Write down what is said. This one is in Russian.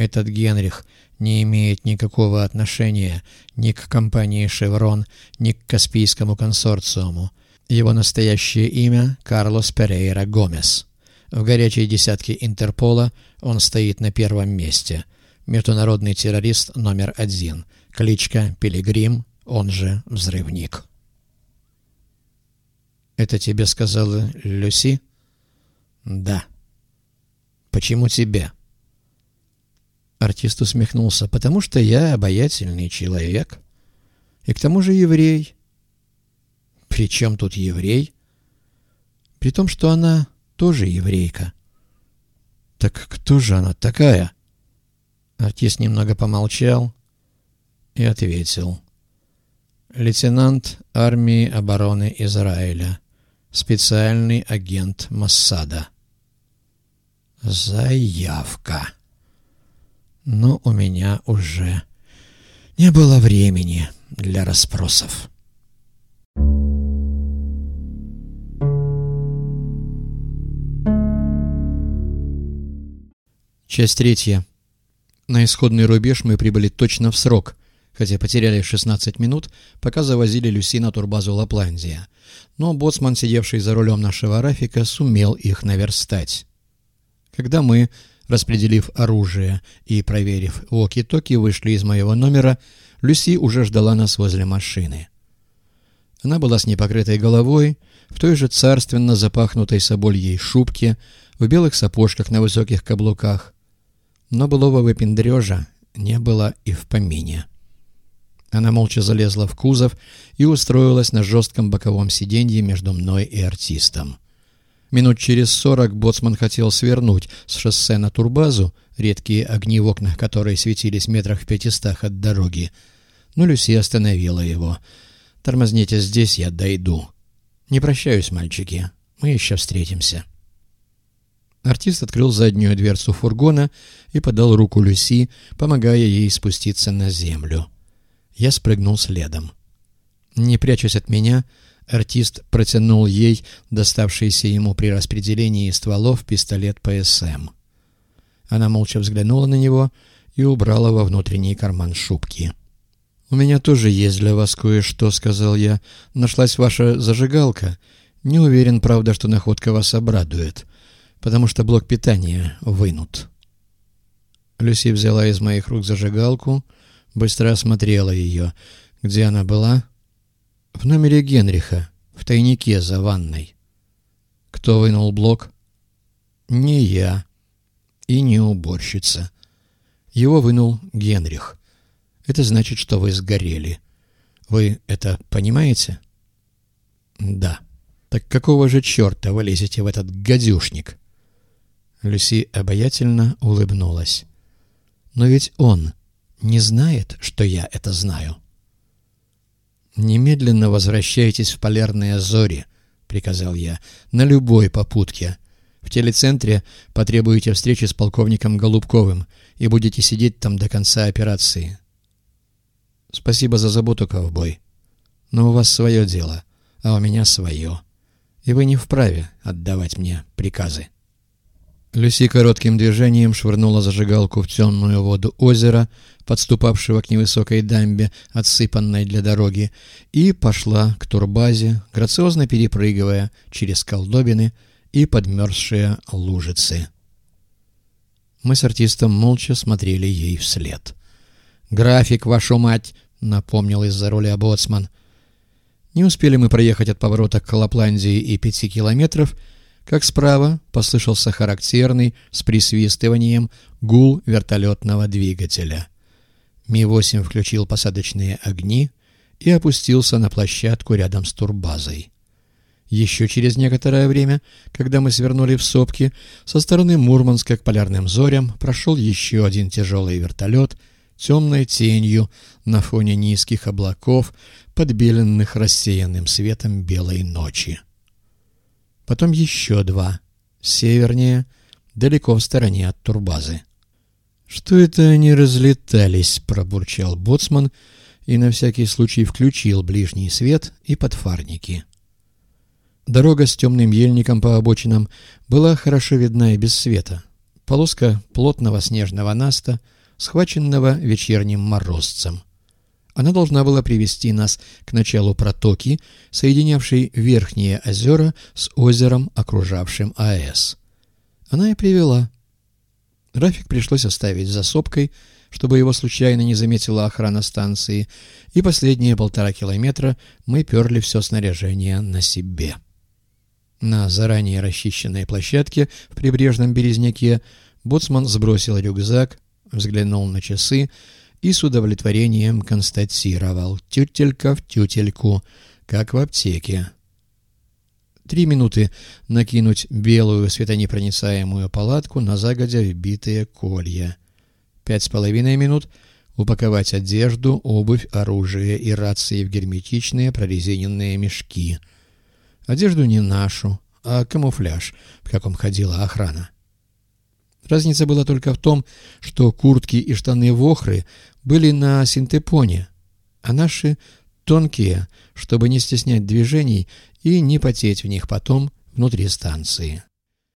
Этот Генрих не имеет никакого отношения ни к компании «Шеврон», ни к Каспийскому консорциуму. Его настоящее имя – Карлос Перейра Гомес. В горячей десятке Интерпола он стоит на первом месте. Международный террорист номер один. Кличка Пилигрим, он же Взрывник. «Это тебе сказала Люси?» «Да». «Почему тебе?» Артист усмехнулся. «Потому что я обаятельный человек. И к тому же еврей». «При чем тут еврей?» «При том, что она тоже еврейка». «Так кто же она такая?» Артист немного помолчал и ответил. «Лейтенант армии обороны Израиля, специальный агент Моссада». «Заявка». Но у меня уже не было времени для расспросов. Часть третья. На исходный рубеж мы прибыли точно в срок, хотя потеряли 16 минут, пока завозили Люси на турбазу Лапландия. Но боцман, сидевший за рулем нашего Рафика, сумел их наверстать. Когда мы Распределив оружие и проверив воки-токи, вышли из моего номера. Люси уже ждала нас возле машины. Она была с непокрытой головой, в той же царственно запахнутой собольей шубке, в белых сапожках на высоких каблуках. Но былого выпендрежа не было и в помине. Она молча залезла в кузов и устроилась на жестком боковом сиденье между мной и артистом. Минут через сорок боцман хотел свернуть с шоссе на турбазу, редкие огни в окнах которой светились метрах в пятистах от дороги. Но Люси остановила его. «Тормозните здесь, я дойду». «Не прощаюсь, мальчики. Мы еще встретимся». Артист открыл заднюю дверцу фургона и подал руку Люси, помогая ей спуститься на землю. Я спрыгнул следом. Не прячась от меня, Артист протянул ей доставшийся ему при распределении стволов пистолет ПСМ. Она молча взглянула на него и убрала во внутренний карман шубки. «У меня тоже есть для вас кое-что», — сказал я. «Нашлась ваша зажигалка. Не уверен, правда, что находка вас обрадует, потому что блок питания вынут». Люси взяла из моих рук зажигалку, быстро осмотрела ее. Где она была? В номере Генриха, в тайнике за ванной. Кто вынул блок? Не я. И не уборщица. Его вынул Генрих. Это значит, что вы сгорели. Вы это понимаете? Да. Так какого же черта вы лезете в этот гадюшник? Люси обаятельно улыбнулась. Но ведь он не знает, что я это знаю. «Немедленно возвращайтесь в полярные зори», — приказал я, — «на любой попутке. В телецентре потребуете встречи с полковником Голубковым и будете сидеть там до конца операции». «Спасибо за заботу, ковбой. Но у вас свое дело, а у меня свое. И вы не вправе отдавать мне приказы». Люси коротким движением швырнула зажигалку в темную воду озера, подступавшего к невысокой дамбе, отсыпанной для дороги, и пошла к турбазе, грациозно перепрыгивая через колдобины и подмерзшие лужицы. Мы с артистом молча смотрели ей вслед. «График, вашу мать!» — напомнил из-за руля боцман. Не успели мы проехать от поворота к Лапландии и пяти километров — как справа послышался характерный с присвистыванием гул вертолетного двигателя. Ми-8 включил посадочные огни и опустился на площадку рядом с турбазой. Еще через некоторое время, когда мы свернули в сопки, со стороны Мурманска к полярным зорям прошел еще один тяжелый вертолет темной тенью на фоне низких облаков, подбеленных рассеянным светом белой ночи потом еще два, севернее, далеко в стороне от турбазы. «Что это они разлетались?» — пробурчал боцман и на всякий случай включил ближний свет и подфарники. Дорога с темным ельником по обочинам была хорошо видна и без света. полоска плотного снежного наста, схваченного вечерним морозцем. Она должна была привести нас к началу протоки, соединявшей верхние озера с озером, окружавшим АЭС. Она и привела. Рафик пришлось оставить за сопкой, чтобы его случайно не заметила охрана станции, и последние полтора километра мы перли все снаряжение на себе. На заранее расчищенной площадке в прибрежном березняке боцман сбросил рюкзак, взглянул на часы и с удовлетворением констатировал «тютелька в тютельку», как в аптеке. Три минуты накинуть белую светонепроницаемую палатку на загодя вбитые колья. Пять с половиной минут упаковать одежду, обувь, оружие и рации в герметичные прорезиненные мешки. Одежду не нашу, а камуфляж, в каком ходила охрана. Разница была только в том, что куртки и штаны вохры были на синтепоне, а наши тонкие, чтобы не стеснять движений и не потеть в них потом внутри станции.